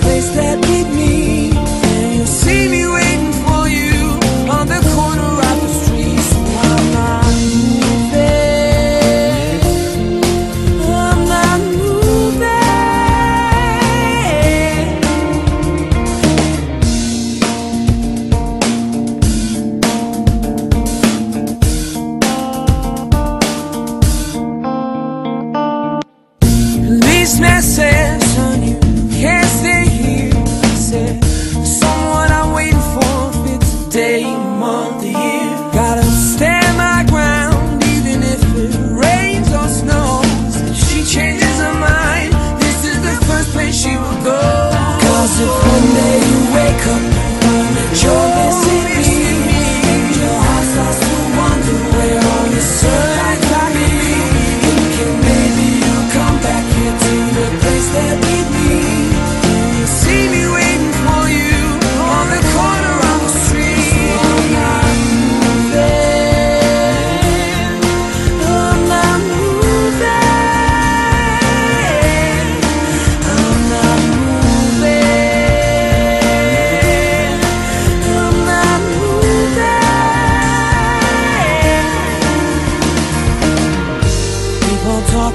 place that beat me,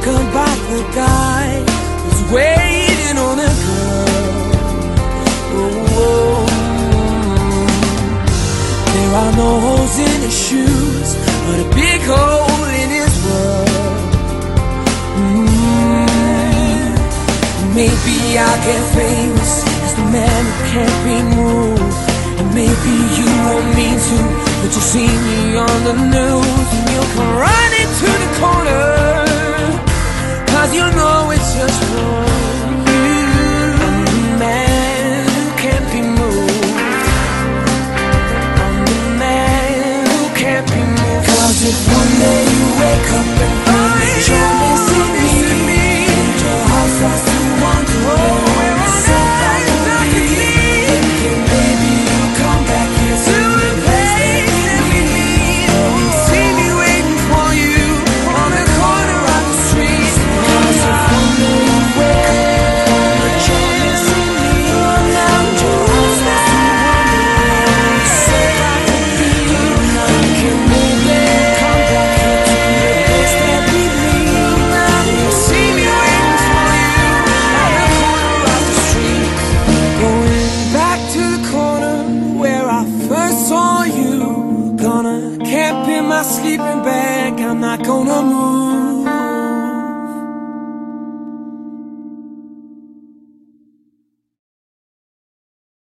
Talk about the guy who's waiting on a girl. Oh, there are no holes in his shoes, but a big hole in his world. Mm. Maybe I'll get famous as the man who can't be moved. And maybe you won't mean to, but you'll see me on the news and you'll come running Oh.